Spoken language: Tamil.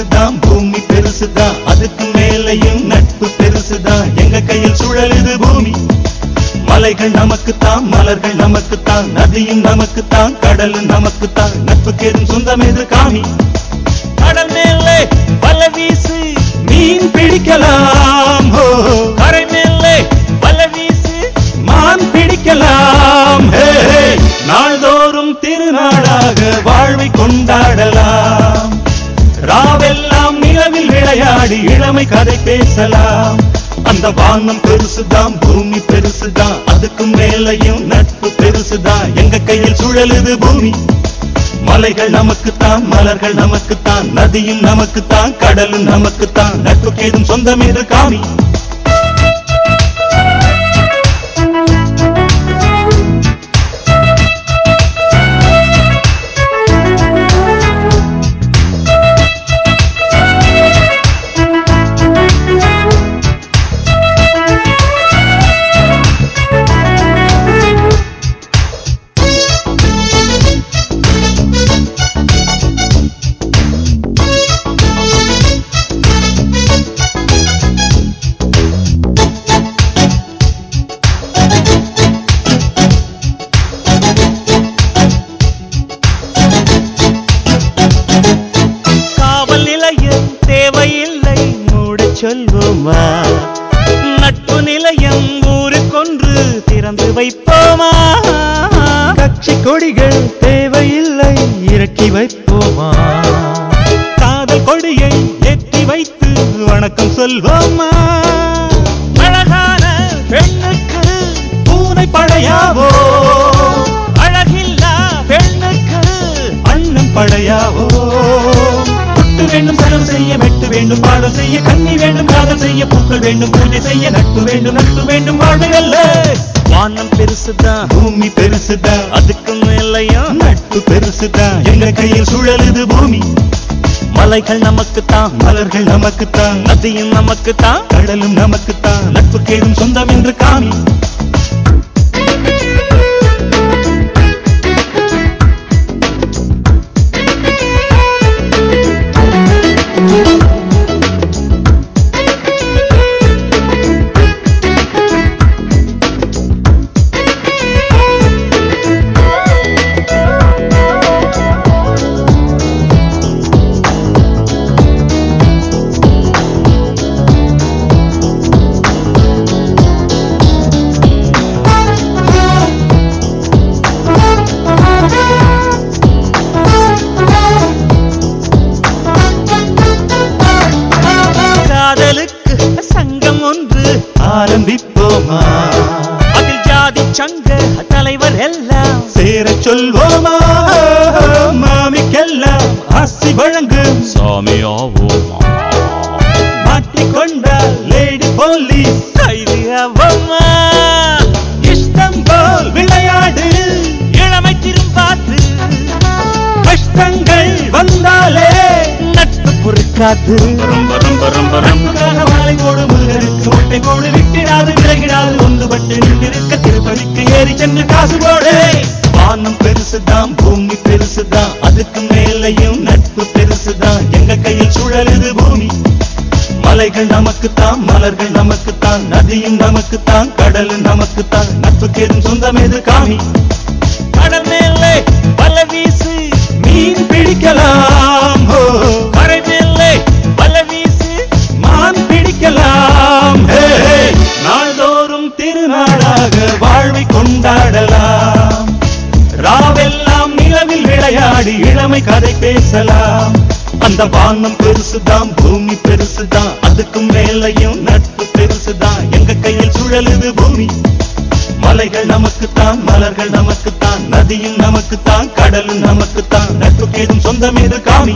பெருசுதான் பூமி பெருசுதான். அதுக்கு மேலையும் நட்பு பெருசுதான். எங்க கையில் சுழலுது பூமி? மலைகள் நமக்குத்தான் மலர்கள் நமக்குத்தான் நதியும் நமக்குத்தான் கடலும் நமக்குத்தான். நட்புக்கு ஏதும் சொந்தம் எது காமி? கடல் மேலே வல வீசு மீன் பிடிக்கலாம். கரை மேலே வல வீசு மான் பிடிக்கலாம். நாள்தோறும் திருநாளாக வாழ்வை கொண்டு விளையாடி கதை பேசலாம். அந்த வானம் பெருசுதான் பூமி பெருசுதான் அதுக்கும் மேலையும் நட்பு பெருசுதான். எங்க கையில் சுழலுது பூமி? மலைகள் நமக்குத்தான் மலர்கள் நமக்குத்தான் நதியும் நமக்குத்தான் கடலும் நமக்குத்தான் நட்புக்கு ஏதும் சொந்தம் என்று காமி? வைப்போமா? நட்பு நிலையம் ஊருக்கொன்று திறந்து வைப்போமா? கட்சி கொடிகள் தேவையில்லை இறக்கி வைப்போமா? காதல் கொடியை ஏற்றி வைத்து வணக்கம் சொல்வோமா? வேண்டும் செலவு செய்ய வெட்டு வேண்டும் பாடல் செய்ய கண்ணி வேண்டும் காதல் செய்ய பூக்கள் வேண்டும் பூஜை செய்ய நட்பு வேண்டும் நட்பு வேண்டும் வாழ்வுகள்ல வானம் பெருசுதான் பூமி பெருசுதான் அதுக்கு மேலையும் நட்பு பெருசுதான் எங்க கையில் சுழலுது பூமி? மலைகள் நமக்குத்தான். மலர்கள் நமக்குத்தான். நதியும் நமக்குத்தான். கடலும் நமக்குத்தான். நட்புக்கு ஏதும் சொந்தம் என்று காமி. ஜாதி சங்க தலைவர் எல்லாம். சேரச் சொல்வோமா? மாமிக்கெல்லாம் ஆசி வழங்கு. சாமியாவோமா? மாட்டிக்கொண்டால் லேடி போலீஸ். கைது அவமா இஷ்டம் போல் விளையாடு. இளமை திரும்பாது கஷ்டங்கள் வந்தாலே நட்பு பொறுக்காது. ரொம்ப ரொம்ப ரொம்ப ரொம்ப. பெருசுதான் அதுக்கு மேலையும் நட்பு பெருசுதான் எங்க கையில் சுழலுது பூமி? மலைகள் நமக்குத்தான் மலர்கள் நமக்குத்தான் நதியும் நமக்குத்தான் கடலும் நமக்குத்தான் நட்புக்கு எதுவும் சொந்தம் எது காமி? விளையாடி கதை பேசலாம். அந்த வானம் பெருசுதான் பூமி பெருசுதான் அதுக்கும் மேலையும் நட்பு பெருசுதான். எங்க கையில் சுழலுது பூமி? மலைகள் நமக்குத்தான் மலர்கள் நமக்குத்தான் நதியும் நமக்குத்தான் கடலும் நமக்குத்தான் நட்புக்கு ஏதும் சொந்தம் எது காமி?